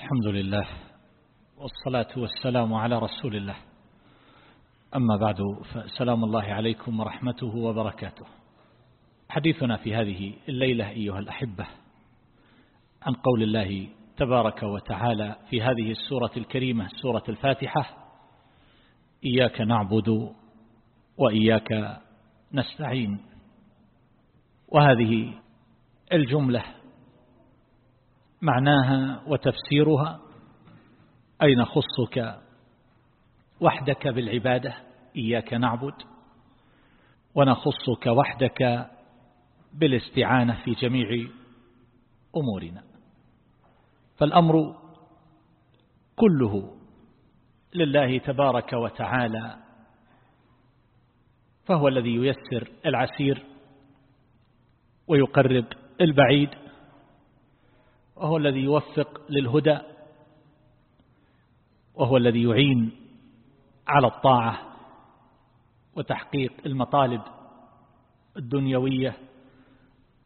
الحمد لله والصلاة والسلام على رسول الله. أما بعد فسلام الله عليكم ورحمته وبركاته. حديثنا في هذه الليلة أيها الأحبة عن قول الله تبارك وتعالى في هذه السورة الكريمة سورة الفاتحة إياك نعبد وإياك نستعين. وهذه الجملة معناها وتفسيرها أي نخصك وحدك بالعبادة؟ إياك نعبد. ونخصك وحدك بالاستعانة في جميع أمورنا. فالأمر كله لله تبارك وتعالى فهو الذي ييسر العسير ويقرب البعيد. وهو الذي يوفق للهدى وهو الذي يعين على الطاعة وتحقيق المطالب الدنيوية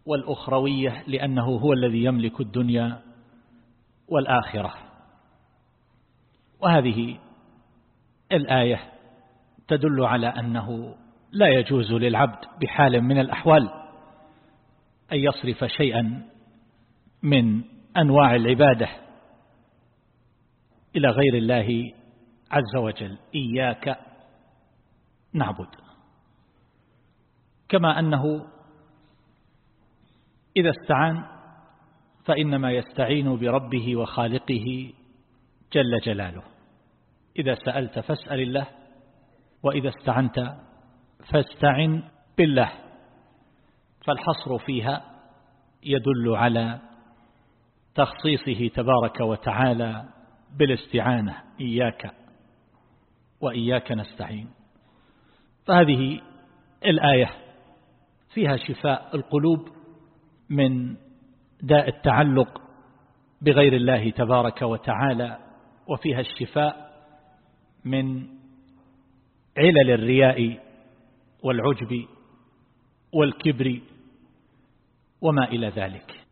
والأخروية لأنه هو الذي يملك الدنيا والآخرة. وهذه الآية تدل على أنه لا يجوز للعبد بحال من الأحوال أن يصرف شيئا من أنواع العبادة إلى غير الله عز وجل. إياك نعبد. كما أنه إذا استعان فإنما يستعين بربه وخالقه جل جلاله. إذا سألت فاسأل الله وإذا استعنت فاستعن بالله. فالحصر فيها يدل على تخصيصه تبارك وتعالى بالاستعانة. إياك وإياك نستعين. فهذه الآية فيها شفاء القلوب من داء التعلق بغير الله تبارك وتعالى وفيها الشفاء من علل الرياء والعجب والكبر وما إلى ذلك.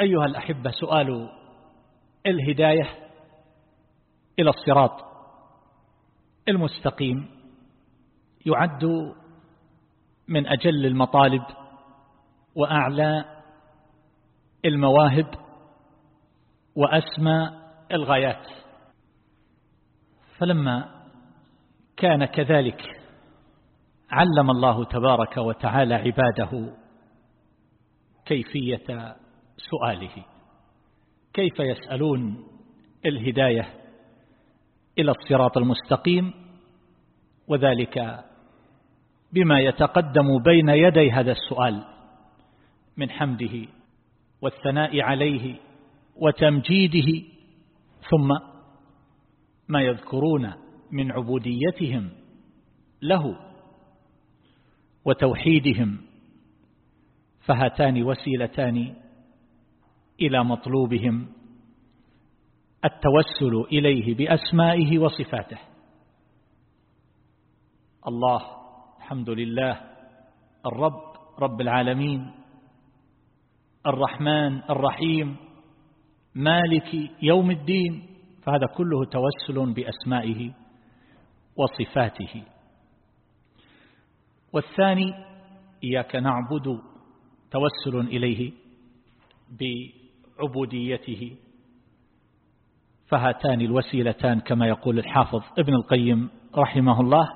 أيها الأحبة سؤال الهداية إلى الصراط المستقيم. يعد من أجل المطالب وأعلى المواهب وأسمى الغايات. فلما كان كذلك علم الله تبارك وتعالى عباده كيفية سؤاله. كيف يسألون الهداية إلى الصراط المستقيم؟ وذلك بما يتقدم بين يدي هذا السؤال من حمده والثناء عليه وتمجيده ثم ما يذكرون من عبوديتهم له وتوحيدهم فهاتان وسيلتان إلى مطلوبهم التوسل إليه بأسمائه وصفاته. الله الحمد لله الرب رب العالمين الرحمن الرحيم مالك يوم الدين فهذا كله توسل بأسمائه وصفاته. والثاني إياك نعبد توسل إليه بعبوديته فهاتان الوسيلتان كما يقول الحافظ ابن القيم رحمه الله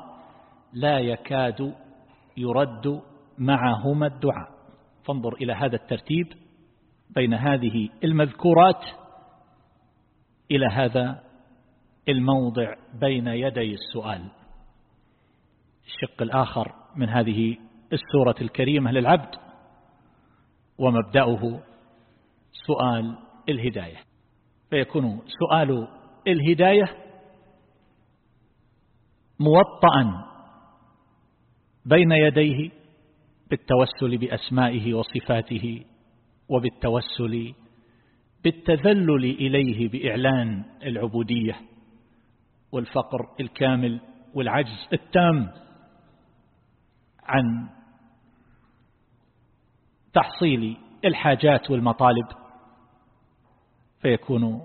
لا يكاد يرد معهما الدعاء. فانظر إلى هذا الترتيب بين هذه المذكورات إلى هذا الموضع بين يدي السؤال. الشق الآخر من هذه السورة الكريمة للعبد ومبدأه سؤال الهداية. فيكون سؤال الهداية موطئا بين يديه بالتوسل بأسمائه وصفاته وبالتوسل بالتذلل إليه بإعلان العبودية والفقر الكامل والعجز التام عن تحصيل الحاجات والمطالب فيكون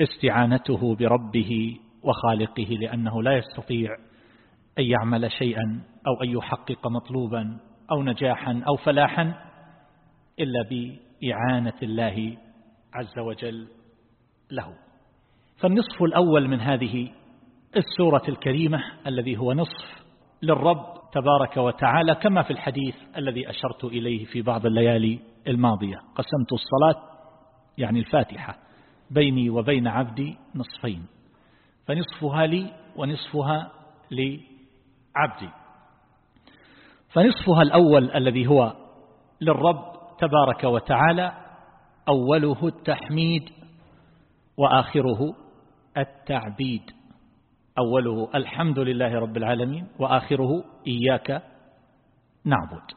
استعانته بربه وخالقه لأنه لا يستطيع أن يعمل شيئا أو أن يحقق مطلوبا أو نجاحا أو فلاحا إلا بإعانة الله عز وجل له. فالنصف الأول من هذه السورة الكريمة الذي هو نصف للرب تبارك وتعالى كما في الحديث الذي أشرت إليه في بعض الليالي الماضية. قسمت الصلاة يعني الفاتحة بيني وبين عبدي نصفين فنصفها لي ونصفها لعبدي. فنصفها الأول الذي هو للرب تبارك وتعالى أوله التحميد وآخره التعبيد. أوله الحمد لله رب العالمين وآخره إياك نعبد.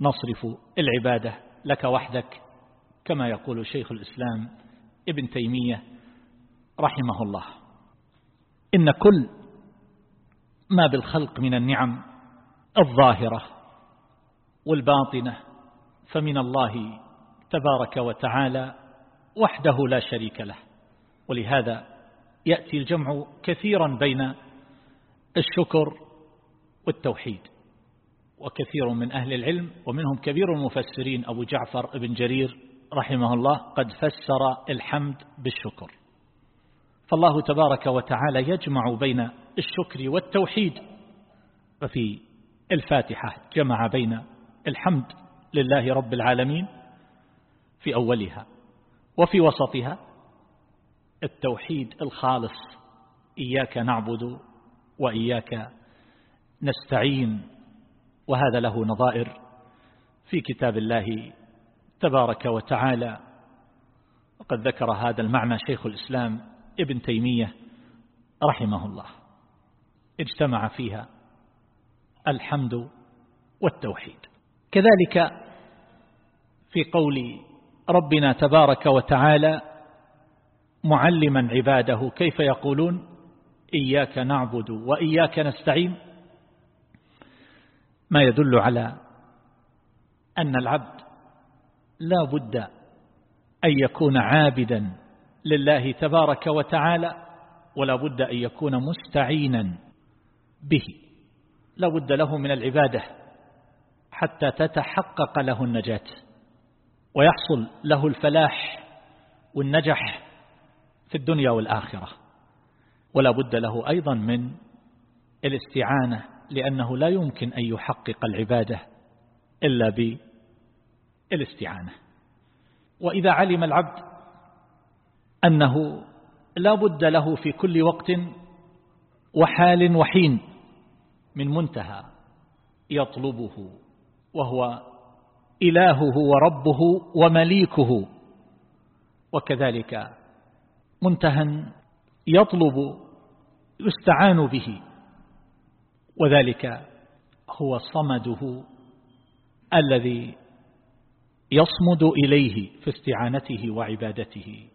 نصرف العبادة لك وحدك كما يقول شيخ الإسلام ابن تيمية رحمه الله. إن كل ما بالخلق من النعم الظاهرة والباطنة فمن الله تبارك وتعالى وحده لا شريك له. ولهذا يأتي الجمع كثيرا بين الشكر والتوحيد وكثير من أهل العلم ومنهم كبير المفسرين أبو جعفر بن جرير رحمه الله قد فسر الحمد بالشكر. فالله تبارك وتعالى يجمع بين الشكر والتوحيد. ففي الفاتحة جمع بين الحمد لله رب العالمين في أولها وفي وسطها التوحيد الخالص إياك نعبد وإياك نستعين. وهذا له نظائر في كتاب الله تبارك وتعالى. وقد ذكر هذا المعنى شيخ الإسلام ابن تيمية رحمه الله. اجتمع فيها الحمد والتوحيد. كذلك في قول ربنا تبارك وتعالى معلما عباده كيف يقولون؟ إياك نعبد وإياك نستعين. ما يدل على أن العبد لا بد أن يكون عابدا لله تبارك وتعالى ولا بد أن يكون مستعينا به. لا بد له من العبادة حتى تتحقق له النجاة ويحصل له الفلاح والنجح في الدنيا والآخرة. ولا بد له أيضا من الاستعانة لأنه لا يمكن أن يحقق العبادة إلا بالاستعانة وإذا علم العبد أنه لا بد له في كل وقت وحال وحين من منتهى يطلبه وهو إلهه وربه ومليكه. وكذلك منتهى يطلب يستعان به. وذلك هو صمده الذي يصمد إليه في استعانته وعبادته.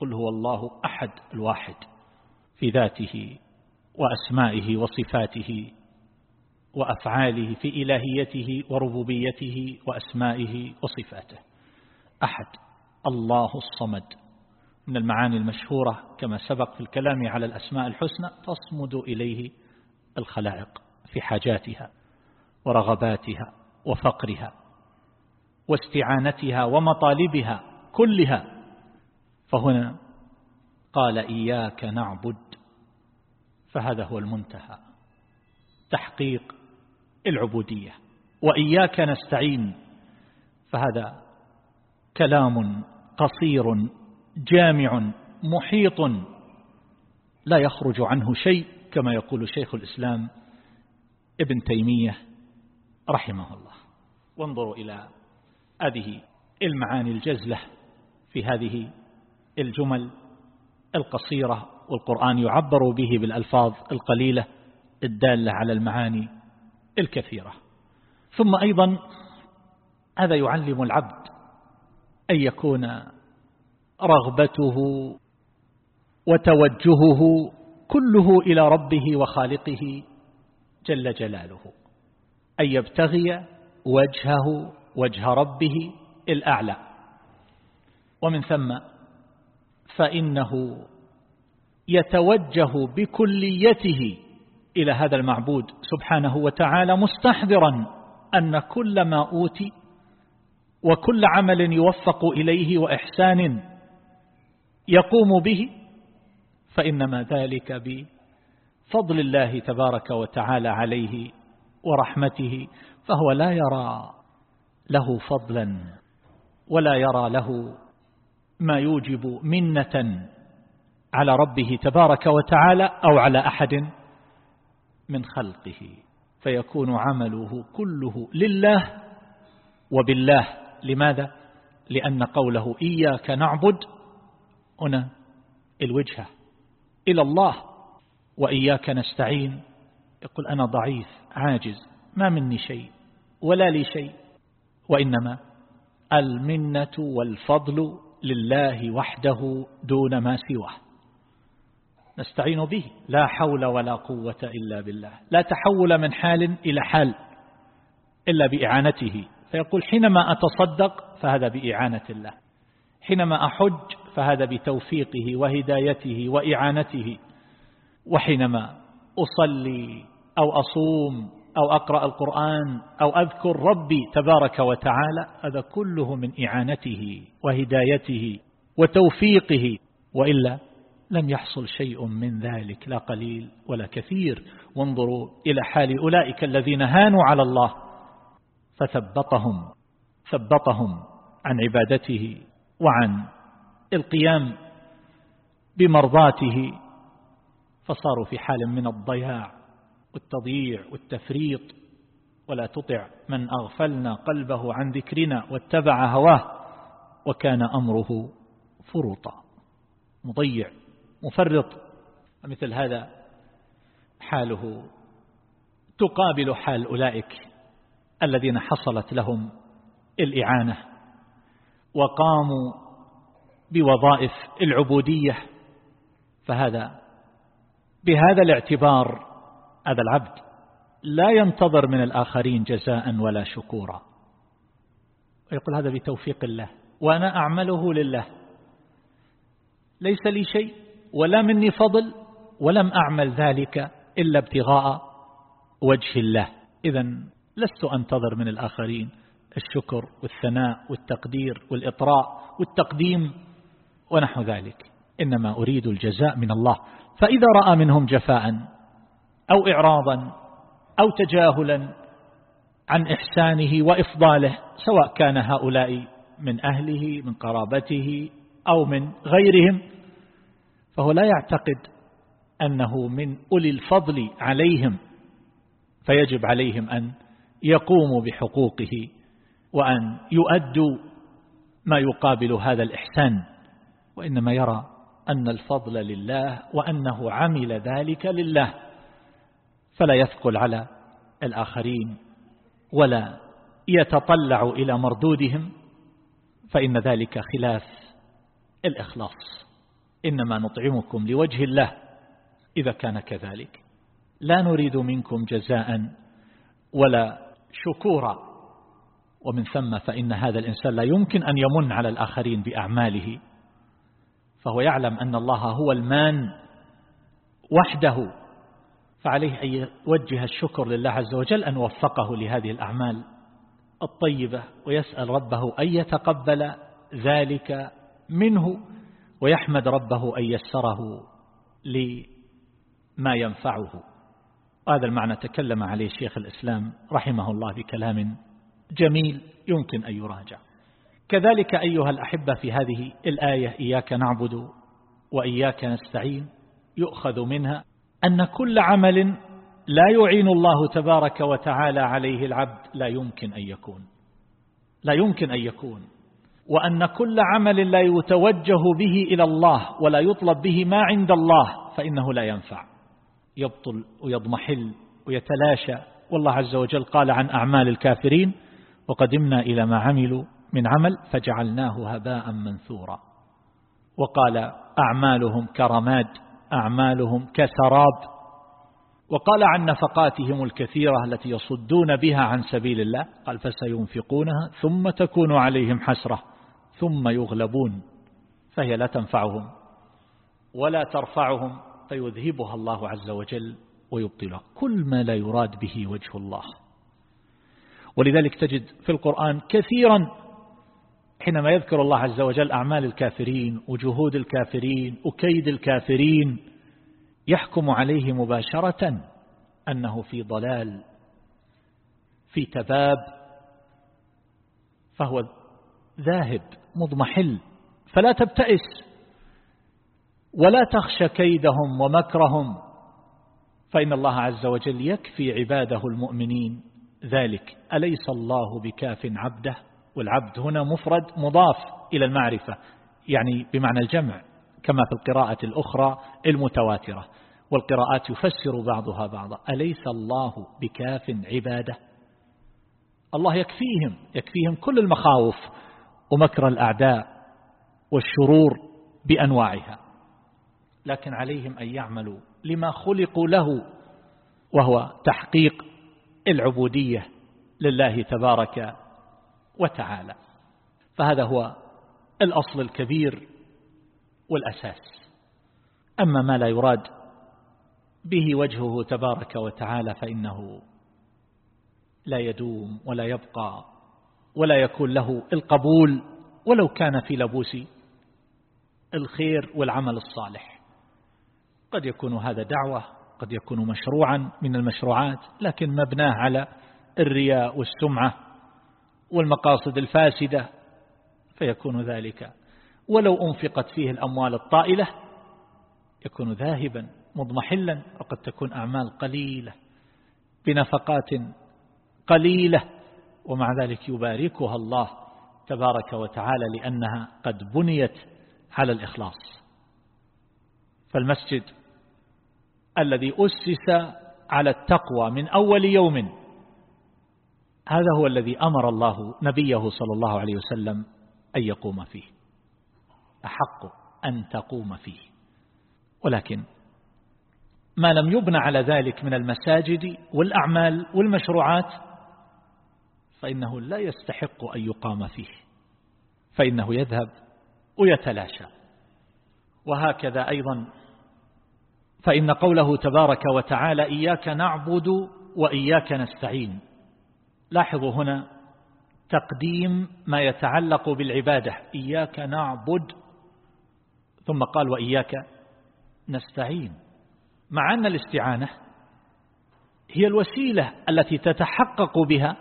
قل هو الله أحد الواحد في ذاته وأسمائه وصفاته وأفعاله في إلهيته وربوبيته وأسمائه وصفاته. أحد الله الصمد. من المعاني المشهورة كما سبق في الكلام على الأسماء الحسنى تصمد إليه الخلائق في حاجاتها ورغباتها وفقرها. واستعانتها ومطالبها كلها. فهنا قال إياك نعبد. فهذا هو المنتهى. تحقيق العبودية. وإياك نستعين. فهذا كلام قصير جامع محيط لا يخرج عنه شيء كما يقول شيخ الإسلام ابن تيمية رحمه الله. وانظروا إلى هذه المعاني الجزلة في هذه الجمل القصيرة والقرآن يعبر به بالألفاظ القليلة الدالة على المعاني الكثيرة. ثم أيضا هذا يعلم العبد أن يكون رغبته وتوجهه كله إلى ربه وخالقه جل جلاله أن يبتغي وجهه وجه ربه الأعلى. ومن ثم فإنه يتوجه بكليته إلى هذا المعبود سبحانه وتعالى مستحضرا أن كل ما أوتي وكل عمل يوفق إليه وإحسان يقوم به فإنما ذلك بفضل الله تبارك وتعالى عليه ورحمته فهو لا يرى له فضلا ولا يرى له ما يوجب منة على ربه تبارك وتعالى أو على أحد من خلقه. فيكون عمله كله لله وبالله. لماذا؟ لأن قوله إياك نعبد هنا الوجهة إلى الله وإياك نستعين. يقول أنا ضعيف عاجز ما مني شيء ولا لي شيء. وإنما المنة والفضل لله وحده دون ما سواه. نستعين به. لا حول ولا قوة إلا بالله. لا تحول من حال إلى حال إلا بإعانته. فيقول حينما أتصدق فهذا بإعانة الله. حينما أحج فهذا بتوفيقه وهدايته وإعانته. وحينما أصلي أو أصوم أو أقرأ القرآن أو أذكر ربي تبارك وتعالى هذا كله من إعانته وهدايته وتوفيقه وإلا لم يحصل شيء من ذلك لا قليل ولا كثير. وانظروا إلى حال أولئك الذين هانوا على الله فثبطهم ثبطهم عن عبادته وعن القيام بمرضاته فصاروا في حال من الضياع. والتضييع والتفريط ولا تطع من أغفلنا قلبه عن ذكرنا واتبع هواه وكان أمره فرطا مضيع مفرط. مثل هذا حاله تقابل حال أولئك الذين حصلت لهم الإعانة وقاموا بوظائف العبودية. فهذا بهذا الاعتبار هذا العبد لا ينتظر من الآخرين جزاء ولا شكورا. ويقول هذا بتوفيق الله وأنا أعمله لله. ليس لي شيء ولا مني فضل ولم أعمل ذلك إلا ابتغاء وجه الله. إذا لست أنتظر من الآخرين الشكر والثناء والتقدير والإطراء والتقديم ونحو ذلك. إنما أريد الجزاء من الله. فإذا رأى منهم جفاء أو إعراضا أو تجاهلا عن إحسانه وإفضاله سواء كان هؤلاء من أهله من قرابته أو من غيرهم فهو لا يعتقد أنه من أولي الفضل عليهم فيجب عليهم أن يقوموا بحقوقه وأن يؤدوا ما يقابل هذا الإحسان وإنما يرى أن الفضل لله وأنه عمل ذلك لله. فلا يثقل على الآخرين ولا يتطلع إلى مردودهم فإن ذلك خلاف الإخلاص. إنما نطعمكم لوجه الله إذا كان كذلك. لا نريد منكم جزاء ولا شكورا. ومن ثم فإن هذا الإنسان لا يمكن أن يمن على الآخرين بأعماله. فهو يعلم أن الله هو المان وحده. فعليه أن يوجه الشكر لله عز وجل أن وفقه لهذه الأعمال الطيبة ويسأل ربه أن يتقبل ذلك منه ويحمد ربه أن يسره لما ينفعه. وهذا المعنى تكلم عليه شيخ الإسلام رحمه الله بكلام جميل يمكن أن يراجع. كذلك أيها الأحبة في هذه الآية إياك نعبد وإياك نستعين يؤخذ منها أن كل عمل لا يعين الله تبارك وتعالى عليه العبد لا يمكن أن يكون. لا يمكن أن يكون. وأن كل عمل لا يتوجه به إلى الله ولا يطلب به ما عند الله فإنه لا ينفع. يبطل ويضمحل ويتلاشى. والله عز وجل قال عن أعمال الكافرين وقدمنا إلى ما عملوا من عمل فجعلناه هباء منثورا. وقال أعمالهم كرماد أعمالهم كسراب. وقال عن نفقاتهم الكثيرة التي يصدون بها عن سبيل الله. قال فسينفقونها ثم تكون عليهم حسرة. ثم يغلبون. فهي لا تنفعهم ولا ترفعهم. فيذهبها الله عز وجل ويبطلها كل ما لا يراد به وجه الله. ولذلك تجد في القرآن كثيرا حينما يذكر الله عز وجل أعمال الكافرين وجهود الكافرين وكيد الكافرين يحكم عليه مباشرة أنه في ضلال في تباب فهو ذاهب مضمحل فلا تبتئس ولا تخشى كيدهم ومكرهم فإن الله عز وجل يكفي عباده المؤمنين ذلك. أليس الله بكاف عبده؟ والعبد هنا مفرد مضاف إلى المعرفة يعني بمعنى الجمع كما في القراءة الأخرى المتواترة. والقراءات يفسر بعضها بعضا أليس الله بكاف عباده؟ الله يكفيهم يكفيهم كل المخاوف ومكر الأعداء والشرور بأنواعها. لكن عليهم أن يعملوا لما خلقوا له وهو تحقيق العبودية لله تبارك وتعالى. فهذا هو الأصل الكبير والأساس. أما ما لا يراد به وجهه تبارك وتعالى فإنه لا يدوم ولا يبقى ولا يكون له القبول ولو كان في لبوس الخير والعمل الصالح. قد يكون هذا دعوة قد يكون مشروعا من المشروعات لكن مبناه على الرياء والسمعة والمقاصد الفاسدة فيكون ذلك. ولو أنفقت فيه الأموال الطائلة يكون ذاهبا مضمحلا وقد تكون أعمال قليلة بنفقات قليلة ومع ذلك يباركها الله تبارك وتعالى لأنها قد بنيت على الإخلاص. فالمسجد الذي أسس على التقوى من أول يوم هذا هو الذي أمر الله نبيه صلى الله عليه وسلم أن يقوم فيه. أحق أن تقوم فيه. ولكن ما لم يبنى على ذلك من المساجد والأعمال والمشروعات فإنه لا يستحق أن يقام فيه. فإنه يذهب ويتلاشى. وهكذا أيضا فإن قوله تبارك وتعالى إياك نعبد وإياك نستعين لاحظوا هنا تقديم ما يتعلق بالعبادة. إياك نعبد ثم قال وإياك نستعين. مع أن الاستعانة هي الوسيلة التي تتحقق بها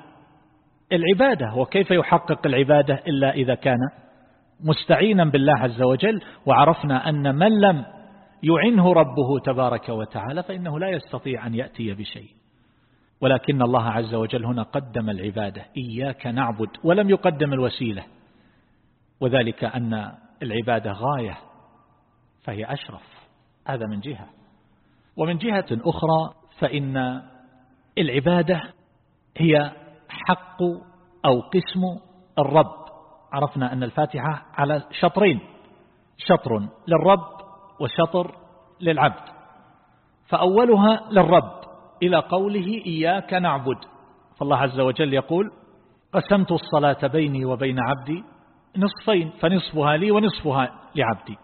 العبادة. وكيف يحقق العبادة إلا إذا كان مستعينا بالله عز وجل؟ وعرفنا أن من لم يعنه ربه تبارك وتعالى فإنه لا يستطيع أن يأتي بشيء. ولكن الله عز وجل هنا قدم العبادة. إياك نعبد ولم يقدم الوسيلة. وذلك أن العبادة غاية فهي أشرف. هذا من جهة. ومن جهة أخرى فإن العبادة هي حق أو قسم الرب. عرفنا أن الفاتحة على شطرين. شطر للرب وشطر للعبد. فأولها للرب. إلى قوله إياك نعبد. فالله عز وجل يقول قسمت الصلاة بيني وبين عبدي نصفين فنصفها لي ونصفها لعبدي.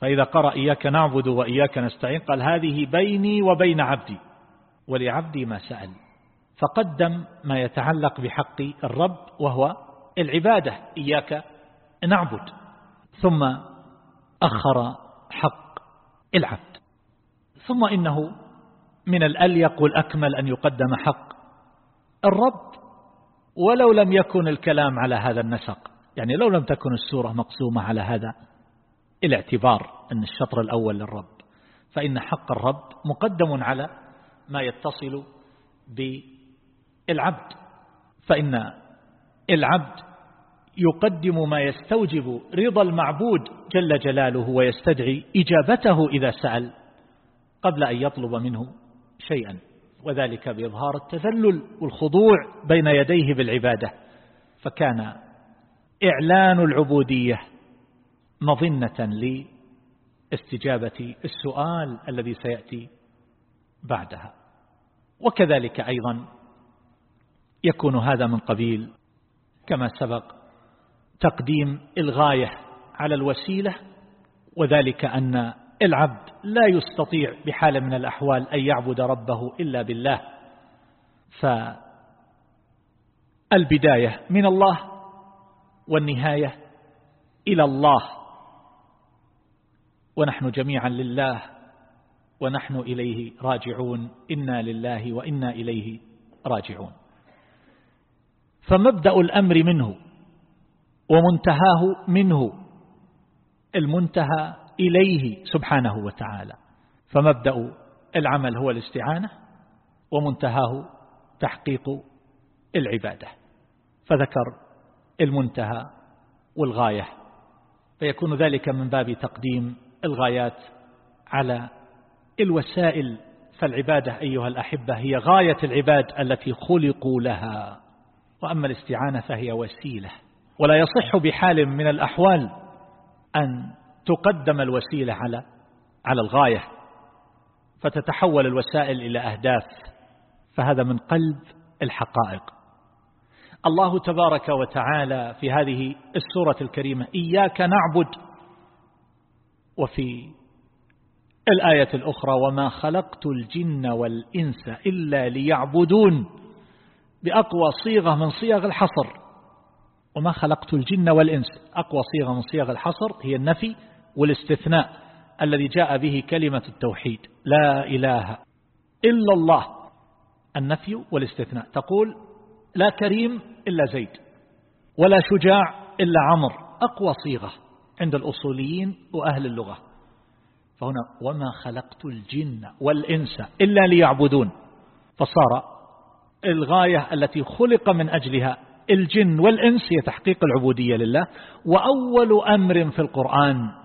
فإذا قرأ إياك نعبد وإياك نستعين قال هذه بيني وبين عبدي ولعبدي ما سأل. فقدم ما يتعلق بحق الرب وهو العبادة إياك نعبد. ثم أخر حق العبد. ثم إنه من الأليق والأكمل أن يقدم حق. الرب ولو لم يكن الكلام على هذا النسق يعني لو لم تكن السورة مقسومة على هذا الاعتبار أن الشطر الأول للرب. فإن حق الرب مقدم على ما يتصل بالعبد. فإن العبد يقدم ما يستوجب رضا المعبود جل جلاله ويستدعي إجابته إذا سأل قبل أن يطلب منه شيئا وذلك بإظهار التذلل والخضوع بين يديه بالعبادة. فكان إعلان العبودية مظنة لاستجابة السؤال الذي سيأتي بعدها. وكذلك أيضا يكون هذا من قبيل كما سبق تقديم إلغاية على الوسيلة وذلك أن العبد لا يستطيع بحال من الأحوال أن يعبد ربه إلا بالله. فالبداية من الله والنهاية إلى الله. ونحن جميعا لله ونحن إليه راجعون. إنا لله وإنا إليه راجعون. فمبدأ الأمر منه ومنتهاه منه المنتهى إليه سبحانه وتعالى. فمبدأ العمل هو الاستعانة ومنتهاه تحقيق العبادة. فذكر المنتهى والغاية. فيكون ذلك من باب تقديم الغايات على الوسائل. فالعبادة أيها الأحبة هي غاية العباد التي خلقوا لها. وأما الاستعانة فهي وسيلة. ولا يصح بحال من الأحوال أن تقدم الوسيلة على على الغاية فتتحول الوسائل إلى أهداف فهذا من قلب الحقائق. الله تبارك وتعالى في هذه السورة الكريمة إياك نعبد وفي الآية الأخرى وما خلقت الجن والإنس إلا ليعبدون بأقوى صيغة من صيغ الحصر. وما خلقت الجن والإنس أقوى صيغة من صيغ الحصر هي النفي والاستثناء الذي جاء به كلمة التوحيد. لا إله إلا الله. النفي والاستثناء. تقول لا كريم إلا زيد ولا شجاع إلا عمر أقوى صيغة عند الأصوليين وأهل اللغة. فهنا وما خلقت الجن والإنس إلا ليعبدون. فصار الغاية التي خلق من أجلها الجن والإنس هي تحقيق العبودية لله. وأول أمر في القرآن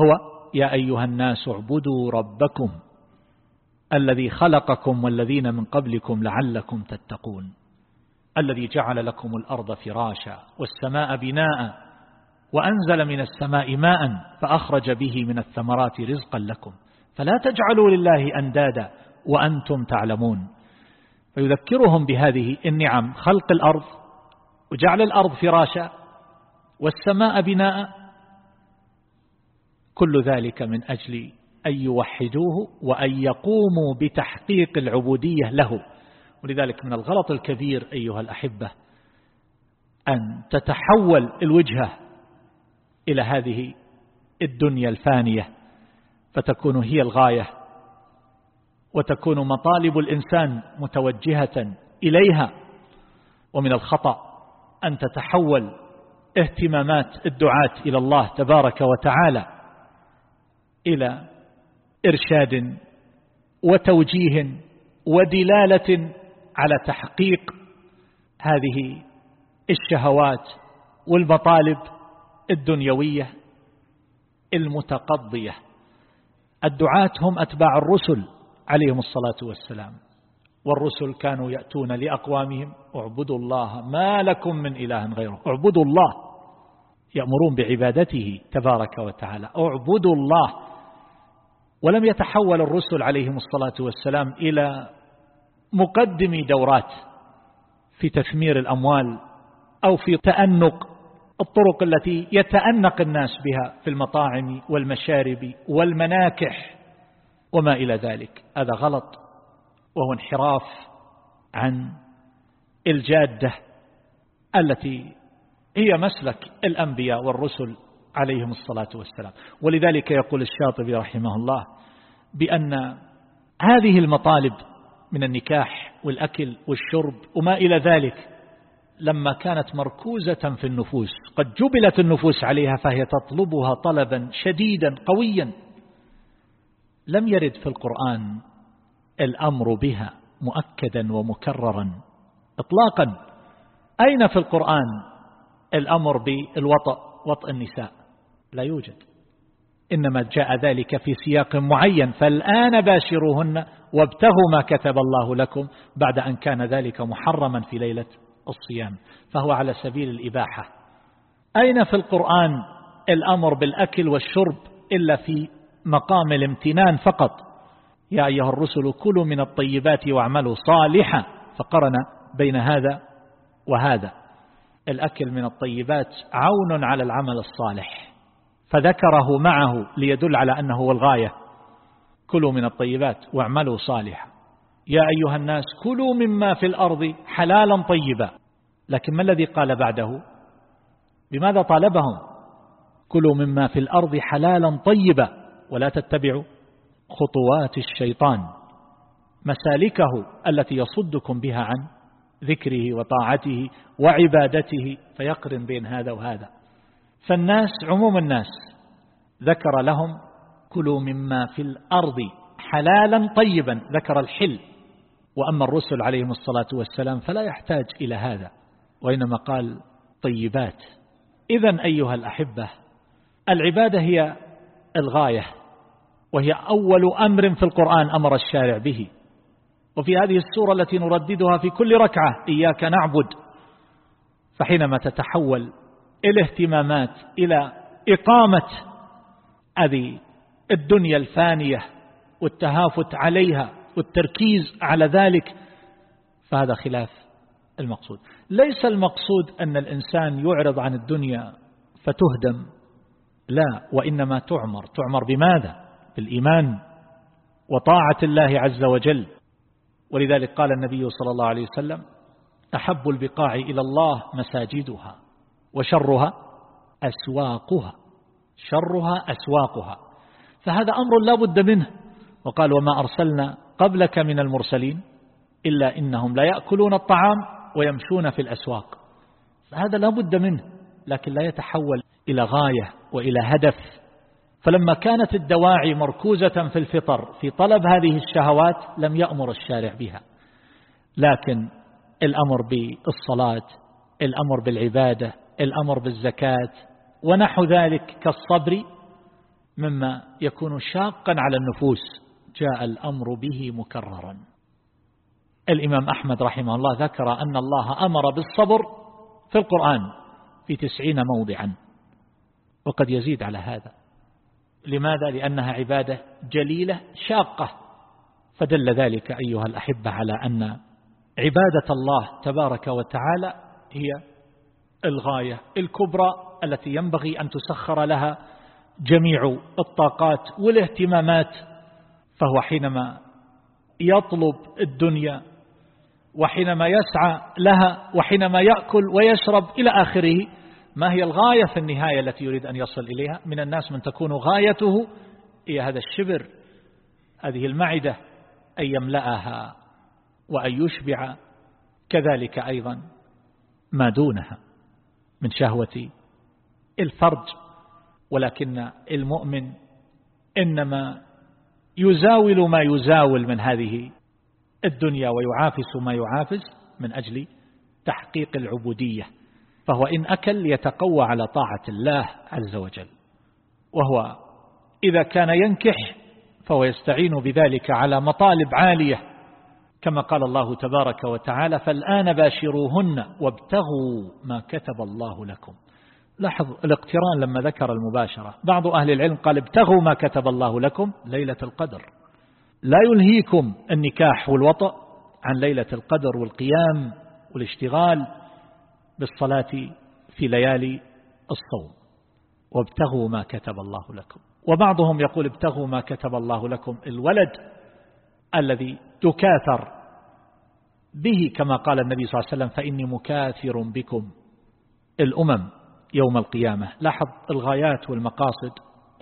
هو يا أيها الناس اعبدوا ربكم الذي خلقكم والذين من قبلكم لعلكم تتقون الذي جعل لكم الأرض فراشا والسماء بناء وأنزل من السماء ماء فأخرج به من الثمرات رزقا لكم. فلا تجعلوا لله أندادا وأنتم تعلمون. فيذكرهم بهذه النعم خلق الأرض وجعل الأرض فراشا والسماء بناء كل ذلك من أجل أن يوحدوه وأن يقوموا بتحقيق العبودية له. ولذلك من الغلط الكبير أيها الأحبة أن تتحول الوجهة إلى هذه الدنيا الفانية فتكون هي الغاية وتكون مطالب الإنسان متوجهة إليها. ومن الخطأ أن تتحول اهتمامات الدعاة إلى الله تبارك وتعالى. إلى إرشاد وتوجيه ودلالة على تحقيق هذه الشهوات والمطالب الدنيوية المتقضية. الدعاة هم أتباع الرسل عليهم الصلاة والسلام والرسل كانوا يأتون لأقوامهم. اعبدوا الله ما لكم من إله غيره. اعبدوا الله يأمرون بعبادته تبارك وتعالى. اعبدوا الله ولم يتحول الرسل عليهم الصلاة والسلام إلى مقدمي دورات في تثمير الأموال أو في تأنق الطرق التي يتأنق الناس بها في المطاعم والمشارب والمناكح وما إلى ذلك. هذا غلط وهو انحراف عن الجادة التي هي مسلك الأنبياء والرسل عليهم الصلاة والسلام. ولذلك يقول الشاطبي رحمه الله بأن هذه المطالب من النكاح والأكل والشرب وما إلى ذلك لما كانت مركوزة في النفوس قد جبلت النفوس عليها فهي تطلبها طلبا شديدا قويا. لم يرد في القرآن الأمر بها مؤكدا ومكررا إطلاقا. أين في القرآن الأمر بالوطأ وطأ النساء؟ لا يوجد. إنما جاء ذلك في سياق معين فالآن باشروهن وابتغوا ما كتب الله لكم بعد أن كان ذلك محرما في ليلة الصيام فهو على سبيل الإباحة. أين في القرآن الأمر بالأكل والشرب إلا في مقام الامتنان فقط؟ يا أيها الرسل كلوا من الطيبات واعملوا صالحا. فقرن بين هذا وهذا. الأكل من الطيبات عون على العمل الصالح. فذكره معه ليدل على أنه هو الغاية. كلوا من الطيبات واعملوا صالحا. يا أيها الناس كلوا مما في الأرض حلالا طيبا. لكن ما الذي قال بعده؟ بماذا طالبهم؟ كلوا مما في الأرض حلالا طيبا. ولا تتبعوا خطوات الشيطان. مسالكه التي يصدكم بها عن ذكره وطاعته وعبادته. فيقرن بين هذا وهذا. فالناس عموم الناس ذكر لهم كلوا مما في الأرض حلالا طيبا ذكر الحل. وأما الرسل عليهم الصلاة والسلام فلا يحتاج إلى هذا وإنما قال طيبات. إذا أيها الأحبة العبادة هي الغاية وهي أول أمر في القرآن أمر الشارع به. وفي هذه السورة التي نرددها في كل ركعة إياك نعبد فحينما تتحول الاهتمامات إلى إقامة هذه الدنيا الفانية والتهافت عليها والتركيز على ذلك فهذا خلاف المقصود. ليس المقصود أن الإنسان يعرض عن الدنيا فتهدم لا وإنما تعمر. تعمر بماذا؟ بالإيمان وطاعة الله عز وجل. ولذلك قال النبي صلى الله عليه وسلم أحب البقاع إلى الله مساجدها. وشرها أسواقها شرها أسواقها. فهذا أمر لا بد منه. وقال وما أرسلنا قبلك من المرسلين إلا إنهم لا يأكلون الطعام ويمشون في الأسواق. فهذا لا بد منه لكن لا يتحول إلى غاية وإلى هدف. فلما كانت الدواعي مركوزة في الفطر في طلب هذه الشهوات لم يأمر الشارع بها. لكن الأمر بالصلاة الأمر بالعبادة الأمر بالزكاة ونحو ذلك كالصبر مما يكون شاقا على النفوس. جاء الأمر به مكررا. الإمام أحمد رحمه الله ذكر أن الله أمر بالصبر في القرآن في تسعين موضعا. وقد يزيد على هذا. لماذا؟ لأنها عبادة جليلة شاقة. فدل ذلك أيها الأحبة على أن عبادة الله تبارك وتعالى هي الغاية الكبرى التي ينبغي أن تسخر لها جميع الطاقات والاهتمامات فهو حينما يطلب الدنيا وحينما يسعى لها وحينما يأكل ويشرب إلى آخره ما هي الغاية في النهاية التي يريد أن يصل إليها؟ من الناس من تكون غايته هي هذا الشبر هذه المعدة أن يملأها وأن يشبع كذلك أيضا ما دونها. من شهوة الفرج ولكن المؤمن إنما يزاول ما يزاول من هذه الدنيا ويعافس ما يعافس من أجل تحقيق العبودية فهو إن أكل يتقوى على طاعة الله عز وجل. وهو إذا كان ينكح فهو يستعين بذلك على مطالب عالية كما قال الله تبارك وتعالى فالآن باشروهن وابتغوا ما كتب الله لكم. لاحظ الاقتران لما ذكر المباشرة. بعض أهل العلم قال ابتغوا ما كتب الله لكم ليلة القدر. لا يلهيكم النكاح والوطأ عن ليلة القدر والقيام والاشتغال بالصلاة في ليالي الصوم. وابتغوا ما كتب الله لكم. وبعضهم يقول ابتغوا ما كتب الله لكم الولد الذي تكاثر به كما قال النبي صلى الله عليه وسلم فإني مكاثر بكم. الأمم يوم القيامة لاحظ الغايات والمقاصد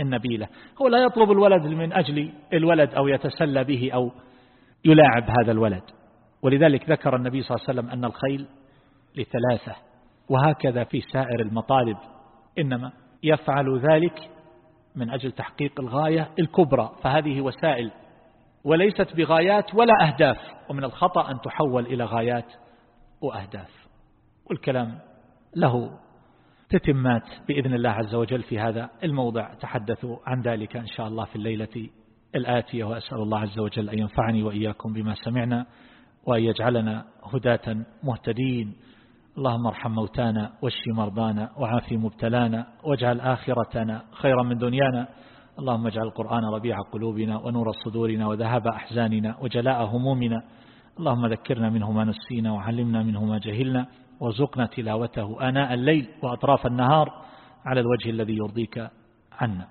النبيلة. هو لا يطلب الولد من أجل الولد أو يتسلى به أو يلاعب هذا الولد. ولذلك ذكر النبي صلى الله عليه وسلم أن الخيل لثلاثة وهكذا في سائر المطالب. إنما يفعل ذلك من أجل تحقيق الغاية الكبرى فهذه وسائل وليست بغايات ولا أهداف. ومن الخطأ أن تحول إلى غايات وأهداف. والكلام له تتمات بإذن الله عز وجل في هذا الموضع. تحدثوا عن ذلك إن شاء الله في الليلة الآتية. وأسأل الله عز وجل أن ينفعني وإياكم بما سمعنا وأن يجعلنا هداة مهتدين. اللهم ارحم موتانا واشف مرضانا وعافي مبتلانا واجعل آخرتنا خيرا من دنيانا. اللهم اجعل القرآن ربيع قلوبنا ونور صدورنا وذهاب أحزاننا وجلاء همومنا. اللهم ذكرنا منه ما نسينا وعلمنا منه ما جهلنا. وارزقنا تلاوته آناء الليل وأطراف النهار على الوجه الذي يرضيك عنا.